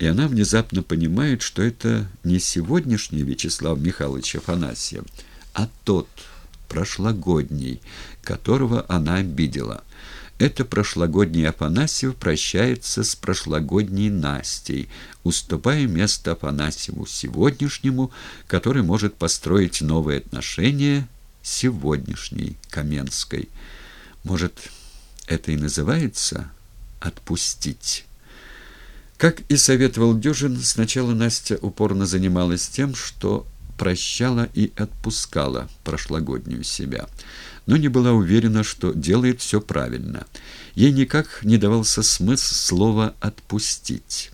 И она внезапно понимает, что это не сегодняшний Вячеслав Михайлович Афанасьев, а тот, прошлогодний, которого она обидела. Это прошлогодний Афанасьев прощается с прошлогодней Настей, уступая место Афанасьеву сегодняшнему, который может построить новые отношения сегодняшней Каменской. Может, это и называется «отпустить». Как и советовал Дюжин, сначала Настя упорно занималась тем, что прощала и отпускала прошлогоднюю себя, но не была уверена, что делает все правильно. Ей никак не давался смысл слова «отпустить».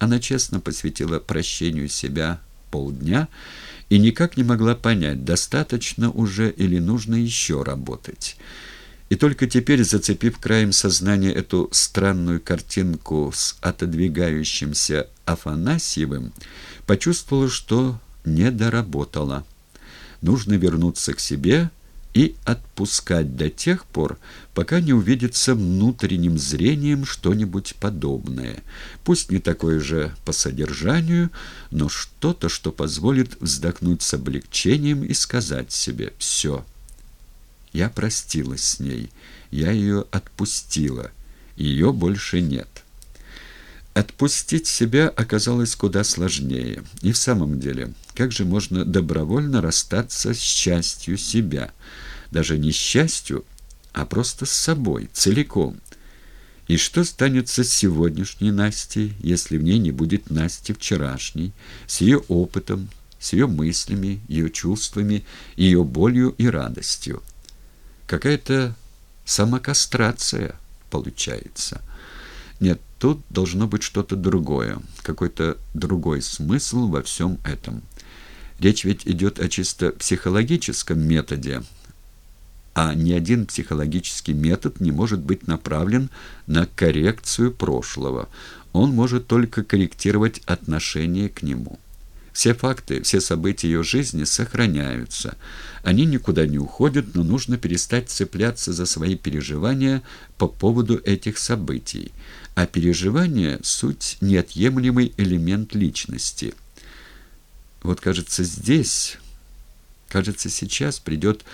Она честно посвятила прощению себя полдня и никак не могла понять, достаточно уже или нужно еще работать. И только теперь, зацепив краем сознания эту странную картинку с отодвигающимся Афанасьевым, почувствовала, что не доработала. Нужно вернуться к себе и отпускать до тех пор, пока не увидится внутренним зрением что-нибудь подобное. Пусть не такое же по содержанию, но что-то, что позволит вздохнуть с облегчением и сказать себе «все». Я простилась с ней, я ее отпустила, ее больше нет. Отпустить себя оказалось куда сложнее. И в самом деле, как же можно добровольно расстаться с частью себя? Даже не с а просто с собой, целиком. И что станется с сегодняшней Настей, если в ней не будет Насти вчерашней, с ее опытом, с ее мыслями, ее чувствами, ее болью и радостью? Какая-то самокастрация получается. Нет, тут должно быть что-то другое, какой-то другой смысл во всем этом. Речь ведь идет о чисто психологическом методе, а ни один психологический метод не может быть направлен на коррекцию прошлого. Он может только корректировать отношение к нему. Все факты, все события ее жизни сохраняются. Они никуда не уходят, но нужно перестать цепляться за свои переживания по поводу этих событий. А переживания – суть неотъемлемый элемент личности. Вот, кажется, здесь, кажется, сейчас придет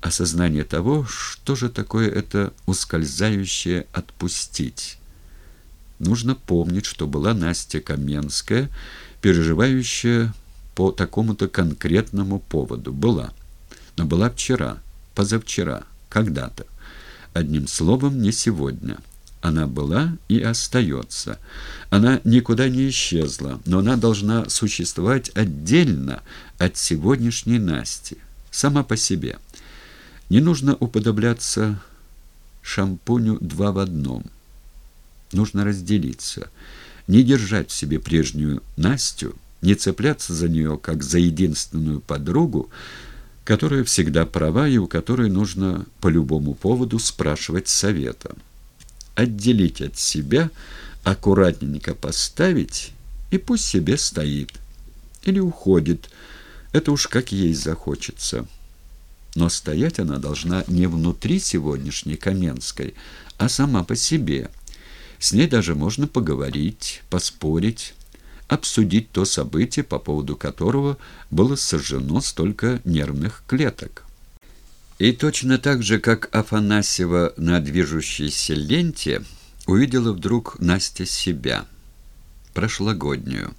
осознание того, что же такое это ускользающее «отпустить». Нужно помнить, что была Настя Каменская – переживающая по такому-то конкретному поводу. Была. Но была вчера, позавчера, когда-то. Одним словом, не сегодня. Она была и остается. Она никуда не исчезла, но она должна существовать отдельно от сегодняшней Насти, сама по себе. Не нужно уподобляться шампуню два в одном. Нужно разделиться – не держать в себе прежнюю Настю, не цепляться за нее как за единственную подругу, которая всегда права и у которой нужно по любому поводу спрашивать совета. Отделить от себя, аккуратненько поставить, и пусть себе стоит. Или уходит. Это уж как ей захочется. Но стоять она должна не внутри сегодняшней Каменской, а сама по себе – с ней даже можно поговорить, поспорить, обсудить то событие, по поводу которого было сожжено столько нервных клеток. И точно так же, как Афанасьева на движущейся ленте, увидела вдруг Настя себя, прошлогоднюю.